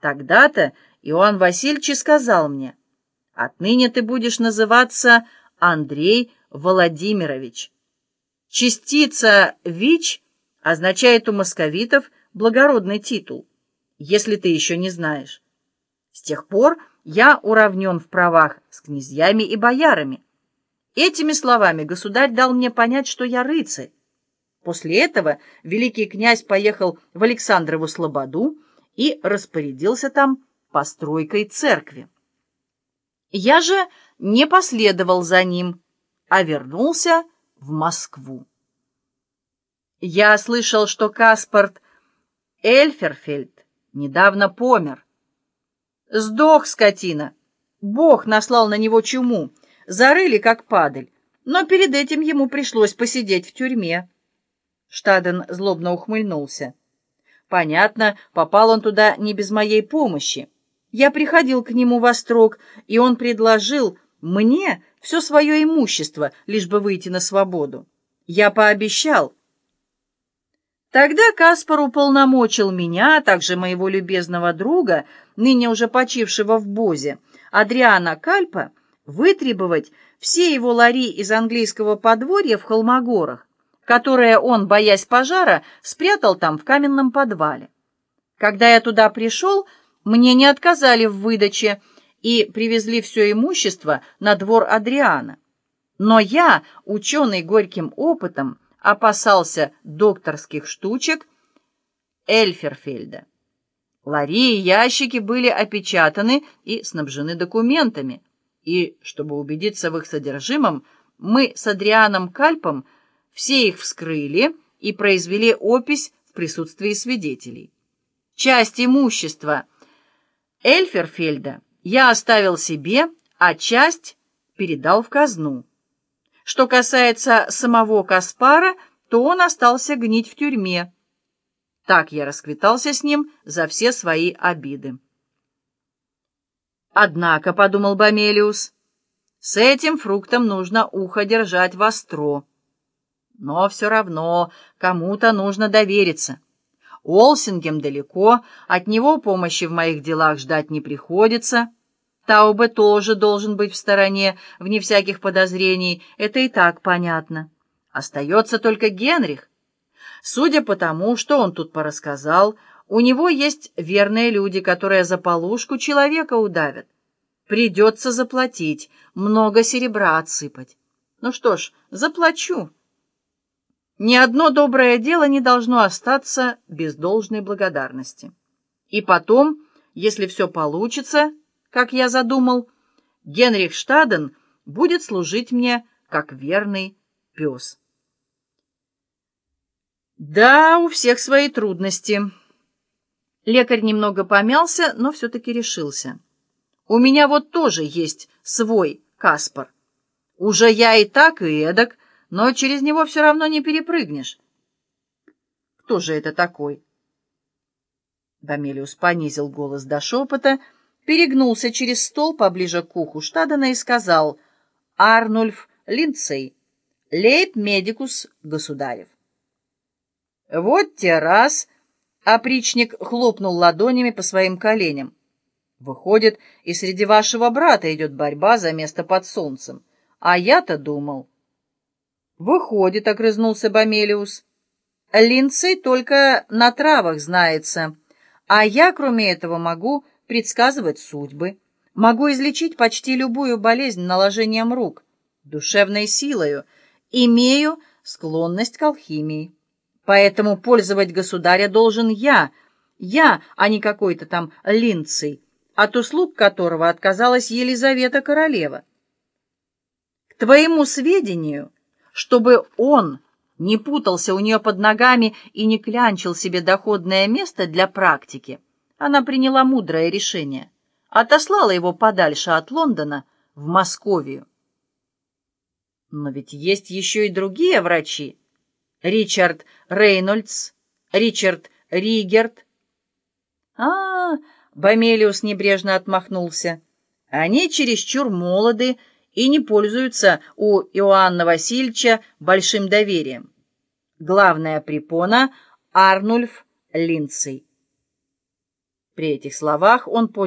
Тогда-то Иоанн Васильевич сказал мне, «Отныне ты будешь называться Андрей Владимирович». Частица «ВИЧ» означает у московитов благородный титул, если ты еще не знаешь. С тех пор я уравнен в правах с князьями и боярами. Этими словами государь дал мне понять, что я рыцарь. После этого великий князь поехал в Александрову Слободу и распорядился там постройкой церкви. Я же не последовал за ним, а вернулся в Москву. Я слышал, что Каспарт Эльферфельд недавно помер. Сдох, скотина. Бог наслал на него чуму. Зарыли, как падаль. Но перед этим ему пришлось посидеть в тюрьме. Штаден злобно ухмыльнулся. Понятно, попал он туда не без моей помощи. Я приходил к нему во строк, и он предложил мне все свое имущество, лишь бы выйти на свободу. Я пообещал. Тогда Каспар уполномочил меня, а также моего любезного друга, ныне уже почившего в Бозе, Адриана Кальпа, вытребовать все его лари из английского подворья в Холмогорах, которое он, боясь пожара, спрятал там в каменном подвале. Когда я туда пришел, мне не отказали в выдаче и привезли все имущество на двор Адриана. Но я, ученый горьким опытом, опасался докторских штучек Эльферфельда. Лари и ящики были опечатаны и снабжены документами, и, чтобы убедиться в их содержимом, мы с Адрианом Кальпом все их вскрыли и произвели опись в присутствии свидетелей. Часть имущества Эльферфельда я оставил себе, а часть передал в казну. Что касается самого Каспара, то он остался гнить в тюрьме. Так я расквитался с ним за все свои обиды. Однако, — подумал Бомелиус, — с этим фруктом нужно ухо держать востро. Но все равно кому-то нужно довериться. Олсингем далеко, от него помощи в моих делах ждать не приходится. Таубе тоже должен быть в стороне, вне всяких подозрений, это и так понятно. Остается только Генрих. Судя по тому, что он тут порассказал, у него есть верные люди, которые за полушку человека удавят. Придется заплатить, много серебра отсыпать. Ну что ж, заплачу. Ни одно доброе дело не должно остаться без должной благодарности. И потом, если все получится, как я задумал, Генрих Штаден будет служить мне как верный пес. Да, у всех свои трудности. Лекарь немного помялся, но все-таки решился. У меня вот тоже есть свой Каспар. Уже я и так, и эдак, но через него все равно не перепрыгнешь. Кто же это такой? Бомелиус понизил голос до шепота, перегнулся через стол поближе к уху Штадена и сказал «Арнульф Линдсей, лейб-медикус государев». «Вот те раз!» — опричник хлопнул ладонями по своим коленям. «Выходит, и среди вашего брата идет борьба за место под солнцем. А я-то думал...» «Выходит», — огрызнулся Бомелиус. «Линцей только на травах знается, а я, кроме этого, могу предсказывать судьбы, могу излечить почти любую болезнь наложением рук, душевной силою, имею склонность к алхимии. Поэтому пользовать государя должен я, я, а не какой-то там Линцей, от услуг которого отказалась Елизавета Королева. К твоему сведению, чтобы он не путался у нее под ногами и не клянчил себе доходное место для практики, она приняла мудрое решение, отослала его подальше от Лондона в Московию. Но ведь есть еще и другие врачи. Ричард Рейнольдс, Ричард Ригерт. А, -а, -а Бомелиус небрежно отмахнулся. Они чересчур молоды и не пользуются у Иоанна Васильевича большим доверием. Главная препона — Арнульф Линдсей. При этих словах он поднял